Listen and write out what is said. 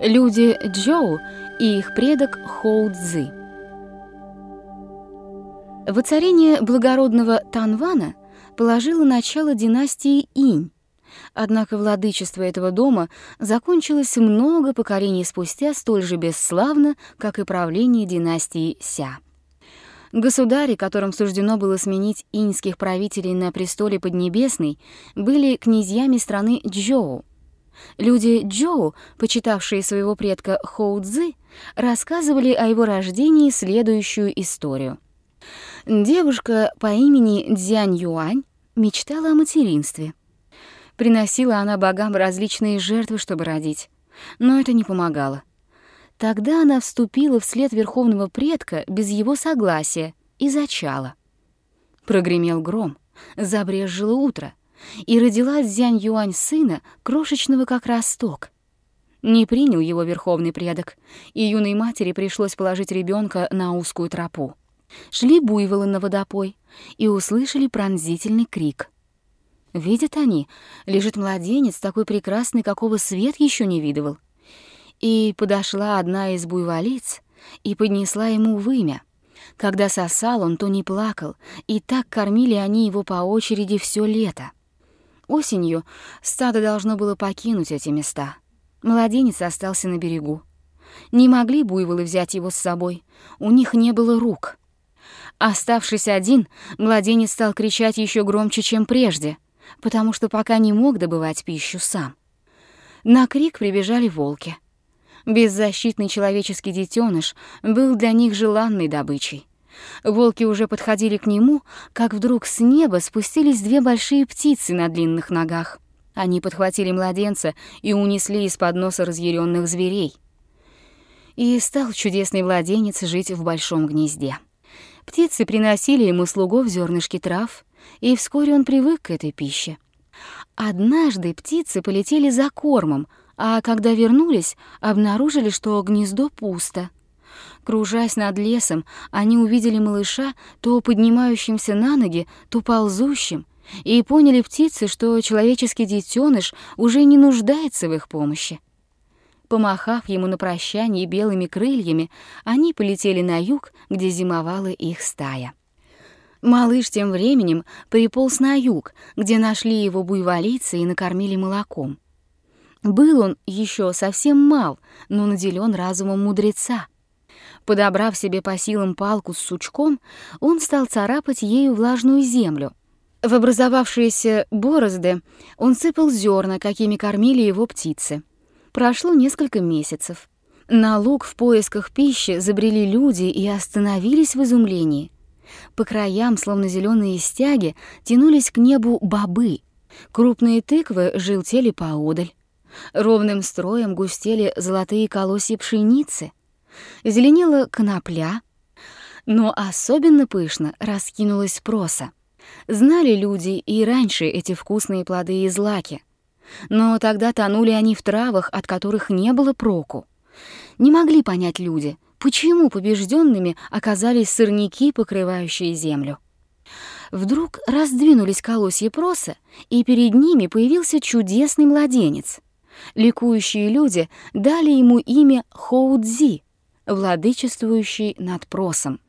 Люди Джоу и их предок Хоу Цзы. Воцарение благородного Танвана положило начало династии Инь, однако владычество этого дома закончилось много поколений спустя столь же бесславно, как и правление династии Ся. Государи, которым суждено было сменить иньских правителей на престоле Поднебесной, были князьями страны Джоу, Люди Джоу, почитавшие своего предка Хоу Цзы, рассказывали о его рождении следующую историю. Девушка по имени Дзянь Юань мечтала о материнстве. Приносила она богам различные жертвы, чтобы родить, но это не помогало. Тогда она вступила вслед верховного предка без его согласия и зачала. Прогремел гром, забрежило утро и родила Дзянь Юань сына, крошечного как росток. Не принял его верховный предок, и юной матери пришлось положить ребенка на узкую тропу. Шли буйволы на водопой и услышали пронзительный крик. Видят они, лежит младенец, такой прекрасный, какого свет еще не видывал. И подошла одна из буйволиц и поднесла ему вымя. Когда сосал он, то не плакал, и так кормили они его по очереди все лето. Осенью стадо должно было покинуть эти места. Младенец остался на берегу. Не могли буйволы взять его с собой, у них не было рук. Оставшись один, младенец стал кричать еще громче, чем прежде, потому что пока не мог добывать пищу сам. На крик прибежали волки. Беззащитный человеческий детеныш был для них желанной добычей. Волки уже подходили к нему, как вдруг с неба спустились две большие птицы на длинных ногах. Они подхватили младенца и унесли из-под носа разъяренных зверей. И стал чудесный младенец жить в большом гнезде. Птицы приносили ему слугов зернышки трав, и вскоре он привык к этой пище. Однажды птицы полетели за кормом, а когда вернулись, обнаружили, что гнездо пусто — Кружась над лесом, они увидели малыша то поднимающимся на ноги, то ползущим, и поняли птицы, что человеческий детеныш уже не нуждается в их помощи. Помахав ему на прощание белыми крыльями, они полетели на юг, где зимовала их стая. Малыш тем временем приполз на юг, где нашли его буйволицы и накормили молоком. Был он еще совсем мал, но наделен разумом мудреца — Подобрав себе по силам палку с сучком, он стал царапать ею влажную землю. В образовавшиеся борозды он сыпал зерна, какими кормили его птицы. Прошло несколько месяцев. На луг в поисках пищи забрели люди и остановились в изумлении. По краям, словно зеленые стяги, тянулись к небу бобы. Крупные тыквы желтели поодаль. Ровным строем густели золотые колосья пшеницы — зеленела конопля, но особенно пышно раскинулась проса. Знали люди и раньше эти вкусные плоды и злаки, но тогда тонули они в травах, от которых не было проку. Не могли понять люди, почему побежденными оказались сорняки, покрывающие землю. Вдруг раздвинулись колосья проса, и перед ними появился чудесный младенец. Ликующие люди дали ему имя Хоудзи — владычествующий над просом.